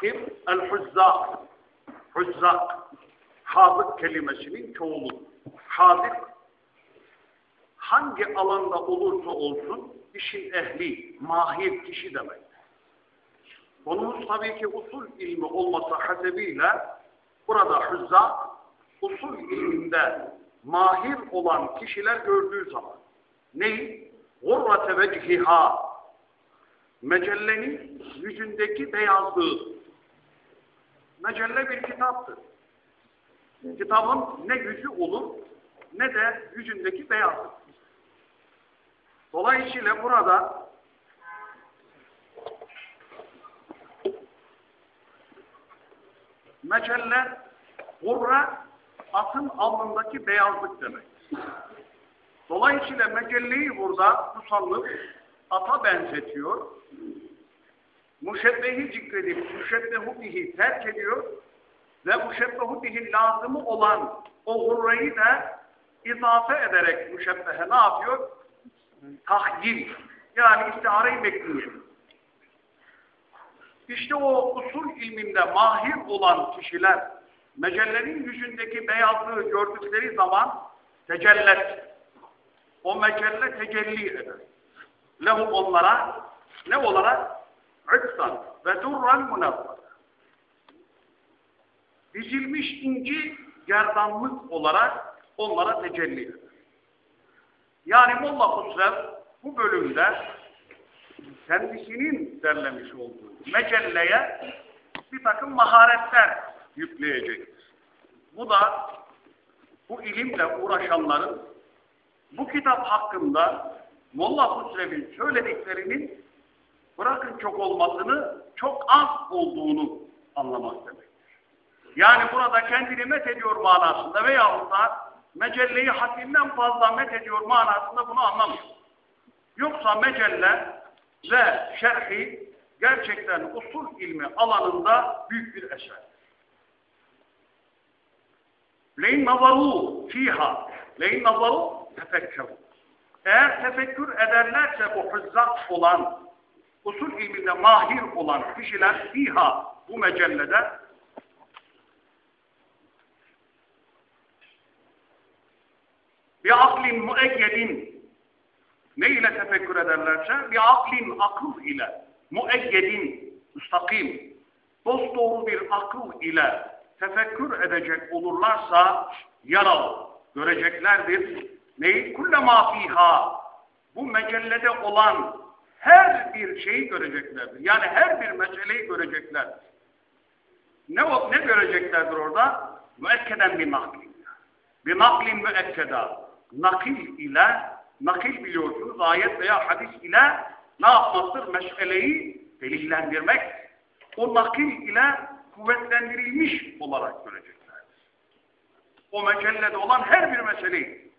Kim? El-Huzzak. Huzzak. Hazık kelimesinin çoğulu. Hazık hangi alanda olursa olsun işin ehli, mahir kişi demek. Konumuz tabii ki usul ilmi olması hasebiyle burada Huzzak usul ilminde mahir olan kişiler gördüğü zaman neyi? Gurrate vecihiha mecellenin yüzündeki beyazlığı. Mecelle bir kitaptır. Kitabın ne yüzü olur ne de yüzündeki beyazlık. Dolayısıyla burada mecelle gurra atın alnındaki beyazlık demek. Dolayısıyla mecelleyi burada musallif ata benzetiyor. Muşebbehi zikredip muşebbehu bihi terk ediyor ve muşebbehu bihi lazımı olan o hurreyi de izafe ederek muşebbehe ne yapıyor? Tahyil. Yani istihare-i bekliyor. İşte o usul ilminde mahir olan kişiler mecellerin yüzündeki beyazlığı gördükleri zaman tecellet. O mecelle tecelli eder. Lehum onlara ne olarak? Üksan ve durran munazzar. Dizilmiş inci gerdanlık olarak onlara tecelli eder. Yani Molla Husrev bu bölümde kendisinin derlemiş olduğu mecelleye bir takım maharetler yükleyecektir. Bu da bu ilimle uğraşanların bu kitap hakkında Molla Husrev'in söylediklerinin bırakın çok olmasını çok az olduğunu anlamak demektir. Yani burada kendini met ediyor manasında veyahut da mecelleyi haddinden fazla met ediyor manasında bunu anlamıyor. Yoksa mecelle ve şerhi gerçekten usul ilmi alanında büyük bir eser. Leyn nazaru fiha. Leyn nazaru tefekkeru. Eğer tefekkür ederlerse bu hızzat olan, usul ilminde mahir olan kişiler fiha bu mecellede bir aklin müeyyedin ne ile tefekkür ederlerse bir aklin akıl ile müeyyedin müstakim dosdoğru bir akıl ile tefekkür edecek olurlarsa yaralı göreceklerdir. Neyi? Kullema fiha bu mecellede olan her bir şeyi göreceklerdir. Yani her bir meseleyi göreceklerdir. Ne, ne göreceklerdir orada? Müekkeden bir nakil. Bir naklin müekkeda. Nakil ile, nakil biliyorsunuz ayet veya hadis ile ne yapmaktır? Meseleyi delillendirmek. O nakil ile kuvvetlendirilmiş olarak göreceklerdir. O mecellede olan her bir meseleyi.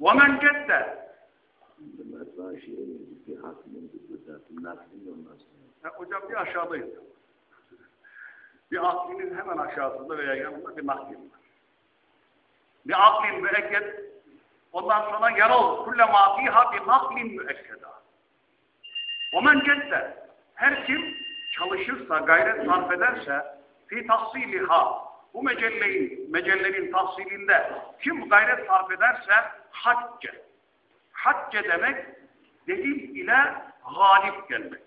وَمَنْ جَدَّ ya, hocam bir aşağıdayız. Bir aklinin hemen aşağısında veya yanında bir naklin var. Bir aklin müekked ondan sonra yarol kulle ma fiha bir naklin müekkeda. O men cedde her kim çalışırsa, gayret sarf ederse fi tahsiliha bu mecelleyin, mecellenin tahsilinde kim gayret sarf ederse hacce. Hacce demek delil ile galip gelmek.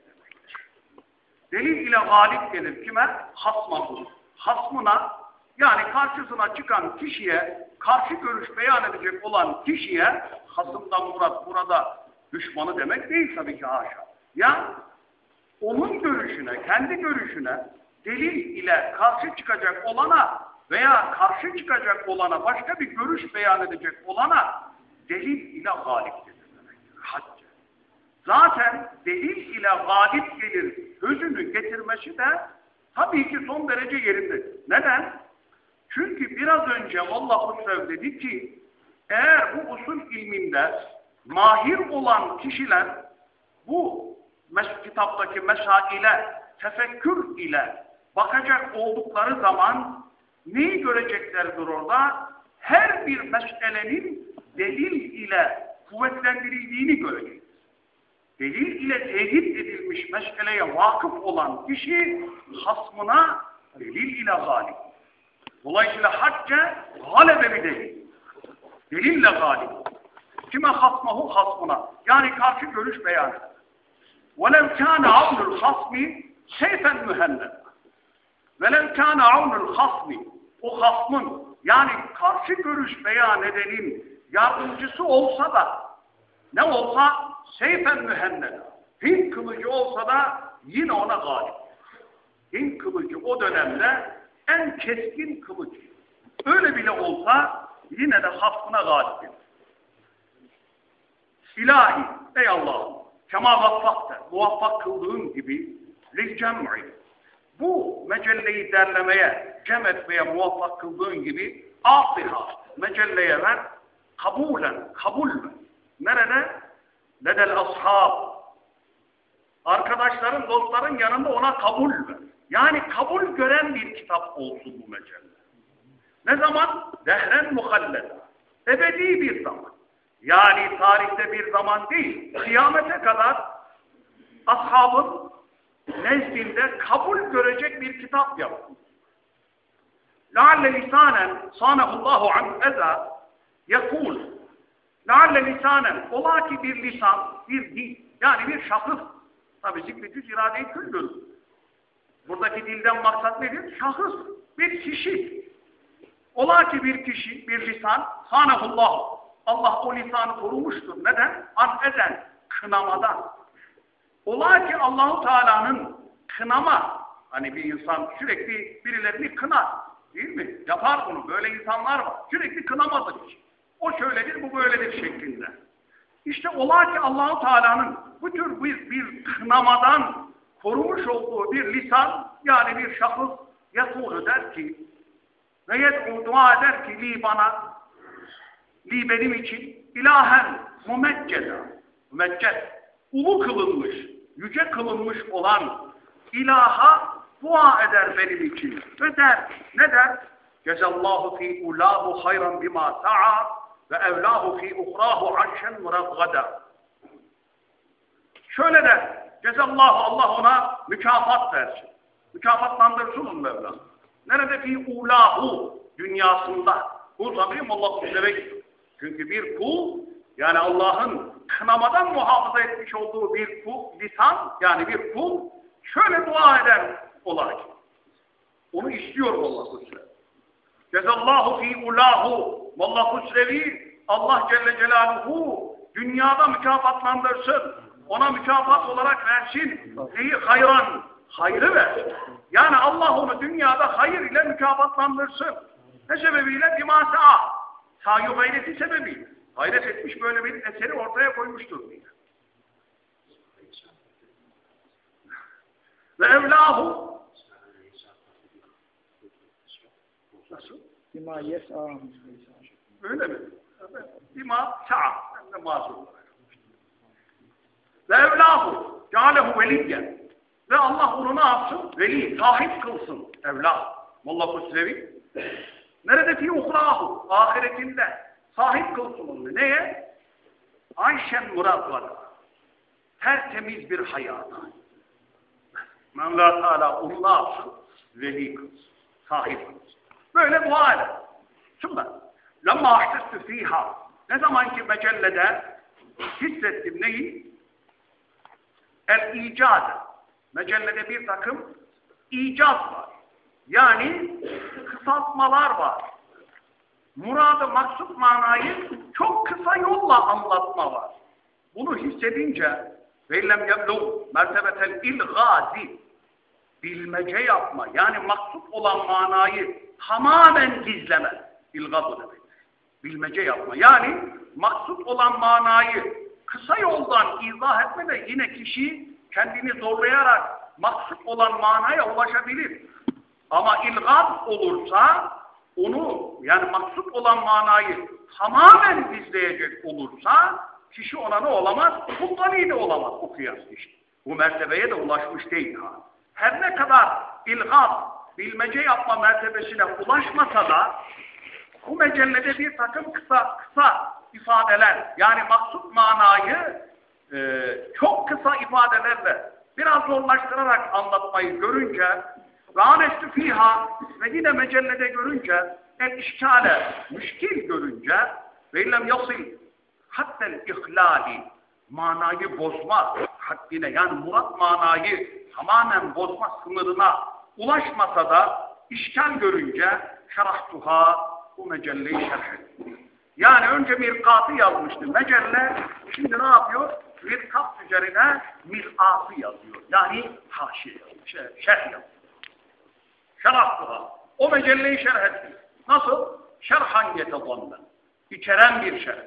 Delil ile galip gelir kime? Hasmahu. Hasmına yani karşısına çıkan kişiye karşı görüş beyan edecek olan kişiye hasımdan murat burada düşmanı demek değil tabii ki haşa. Ya onun görüşüne, kendi görüşüne delil ile karşı çıkacak olana veya karşı çıkacak olana başka bir görüş beyan edecek olana delil ile galip gelir demektir. Hacca. Zaten delil ile galip gelir sözünü getirmesi de tabii ki son derece yerinde. Neden? Çünkü biraz önce Allah Hüsrev dedi ki eğer bu usul ilminde mahir olan kişiler bu mes kitaptaki mesaile tefekkür ile bakacak oldukları zaman neyi göreceklerdir orada? Her bir meselenin delil ile kuvvetlendirildiğini görecektir delil ile teyit edilmiş meşgeleye vakıf olan kişi hasmına delil ile galip. Dolayısıyla hacca galebe bir delil. Delille galip. Kime hasmahu hasmına. Yani karşı görüş beyan eder. وَلَوْ كَانَ عَوْنُ الْخَصْمِ سَيْفًا مُهَنَّدًا وَلَوْ كَانَ عَوْنُ الْخَصْمِ O hasmın yani karşı görüş beyan edenin yardımcısı olsa da ne olsa seyfen mühenneda. Hint kılıcı olsa da yine ona galip. Hint kılıcı o dönemde en keskin kılıç. Öyle bile olsa yine de hasmına galip gelir. İlahi, ey Allah'ım, kema vaffakta, muvaffak kıldığın gibi lil cem'i. Bu mecelleyi derlemeye, cem etmeye muvaffak kıldığın gibi afiha, mecelleye ver, kabulen, kabul ver Nerede? Ledel ashab. Arkadaşların, dostların yanında ona kabul ver. Yani kabul gören bir kitap olsun bu mecelle. Ne zaman? Dehren muhalleda. Ebedi bir zaman. Yani tarihte bir zaman değil, kıyamete kadar ashabın nezdinde kabul görecek bir kitap yapın. لَعَلَّ لِسَانًا صَانَهُ اللّٰهُ عَنْ اَذَا يَقُولُ Lalle lisanen, ola ki bir lisan, bir dil, yani bir şahıs. Tabi zikretüz irade-i küldür. Buradaki dilden maksat nedir? Şahıs, bir kişi. Ola ki bir kişi, bir lisan, hanehullah. Allah o lisanı korumuştur. Neden? An eden, kınamadan. Ola ki Allahu Teala'nın kınama, hani bir insan sürekli birilerini kınar, değil mi? Yapar bunu, böyle insanlar var. Sürekli kınamadır hiç. O şöyledir, bu böyledir şeklinde. İşte ola ki Allahu Teala'nın bu tür bir, bir kınamadan korumuş olduğu bir lisan, yani bir şahıs yasulu der ki, ve yed'u dua eder ki li bana, li benim için ilahen mumecceda, mümecced, ulu kılınmış, yüce kılınmış olan ilaha dua eder benim için. Ve der, ne der? Cezallahu fi ulahu hayran bima sa'a ve evlahu fi uhrahu anşen muraggada. Şöyle der, Cezallahu Allah ona mükafat versin. Mükafatlandırsın onu Mevla. Nerede fi ulahu dünyasında. Bu tabi Allah kuşlara Çünkü bir kul yani Allah'ın kınamadan muhafaza etmiş olduğu bir kul, lisan yani bir kul şöyle dua eder ola ki. Onu istiyor Allah Hüsrevi. Cezallahu fi ulahu Vallahu Hüsrevi Allah Celle Celaluhu dünyada mükafatlandırsın. Ona mükafat olarak versin. Neyi? Hayran. Hayrı versin. Yani Allah onu dünyada hayır ile mükafatlandırsın. Ne sebebiyle? Bir masa. Sahi gayreti sebebiyle. Gayret etmiş böyle bir eseri ortaya koymuştur diye. Ve evlahu Nasıl? Öyle mi? Bima sa'a. Hem de mazur. Ve evlahu cealehu veliyyen. Ve Allah onu ne yapsın? Veli, sahip kılsın. Evlah. Molla Kusrevi. Nerede fi uhrahu? Ahiretinde. Sahip kılsın onu. Neye? Ayşen muradvada. Tertemiz bir hayata. Mevla Teala onu ne yapsın? Veli kılsın. Sahip kılsın. Böyle dua eder. Şimdi lemma ahsestü fiha ne zamanki mecellede hissettim neyi? El icad. Mecellede bir takım icaz var. Yani kısaltmalar var. Muradı maksut manayı çok kısa yolla anlatma var. Bunu hissedince veylem yeblu mertebetel ilgazi bilmece yapma yani maksut olan manayı tamamen gizleme. İlgaz demek. Bilmece yapma. Yani maksut olan manayı kısa yoldan izah etme de yine kişi kendini zorlayarak maksut olan manaya ulaşabilir. Ama ilgaz olursa onu yani maksut olan manayı tamamen gizleyecek olursa kişi ona ne olamaz? Kubbali de olamaz o kıyas işte. Bu mertebeye de ulaşmış değil ha. Her ne kadar ilgaz, bilmece yapma mertebesine ulaşmasa da bu mecellede bir takım kısa kısa ifadeler yani maksut manayı e, çok kısa ifadelerle biraz zorlaştırarak anlatmayı görünce ve anestü fiha ve yine mecellede görünce el işkale müşkil görünce ve illem yasil hattel ihlali manayı bozma haddine yani murat manayı tamamen bozma sınırına ulaşmasa da işkal görünce şerahtuha bu mecelleyi şerh. Yani önce mirkatı yazmıştı mecelle, şimdi ne yapıyor? Mirkat üzerine mir'atı yazıyor. Yani haşiye yazıyor, şey, şerh yazıyor. Şerahtuha. O mecelleyi şerh etti. Nasıl? Şerhan yetezanne. İçeren bir şerh.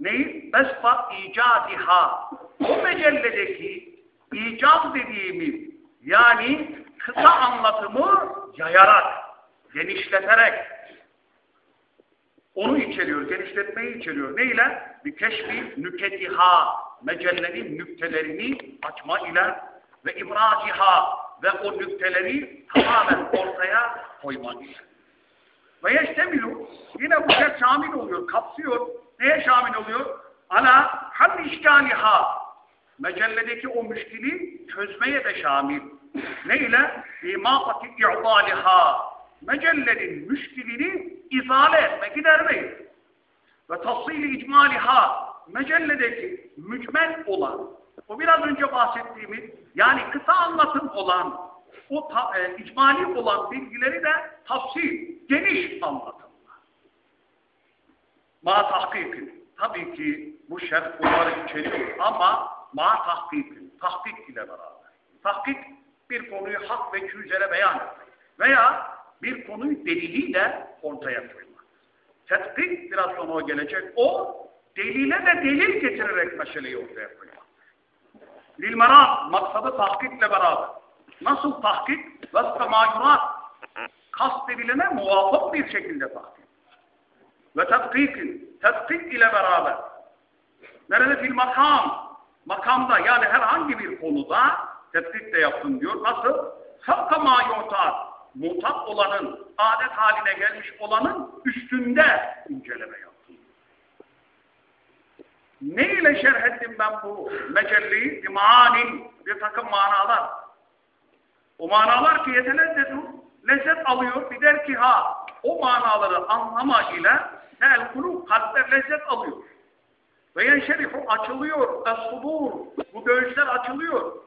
Neyi? Besfa icadiha. O mecelledeki icaz dediğimiz yani kısa anlatımı yayarak, genişleterek onu içeriyor, genişletmeyi içeriyor. Ne ile? Bir keşfi nüketiha, mecellenin nüktelerini açma ile ve ibraciha ve o nükteleri tamamen ortaya koyma ile. Ve yeştemilu, yine bu şey şamil oluyor, kapsıyor. Neye şamil oluyor? Ala hal işkaliha, mecelledeki o müşkili çözmeye de şamil. Ne ile? İmâfati i'dâliha, mecellenin müşkilini izale etme, gidermeyi. Ve tafsili icmaliha, mecelledeki mücmel olan, o biraz önce bahsettiğimiz, yani kısa anlatım olan, o ta, e, icmali olan bilgileri de tafsil, geniş anlatımlar. Ma tahkikin. Tabii ki bu şart bunları içeriyor ama ma tahkikin, tahkik ile beraber. Tahkik bir konuyu hak ve üzere beyan etmek veya bir konuyu deliliyle ortaya koymak. Tetkik biraz sonra o gelecek. O delile de delil getirerek meseleyi ortaya koymak. Lil merak, maksadı tahkikle beraber. Nasıl tahkik? Vesfe mayurat. Kast edilene muvafık bir şekilde tahkik. Ve tetkikin, tetkik ile beraber. Nerede fil makam? Makamda yani herhangi bir konuda tetkik de yapın diyor. Nasıl? Sabka mayutat. Mutat olanın, adet haline gelmiş olanın üstünde inceleme yaptım. Ne ile şerh ettim ben bu mecelleyi? Manin, bir takım manalar. O manalar ki yetelezzedu, lezzet alıyor. Bir der ki ha, o manaları anlama ile el kulub, kalpler lezzet alıyor. Ve yenşerifu açılıyor, es-sudur, bu göğüsler açılıyor.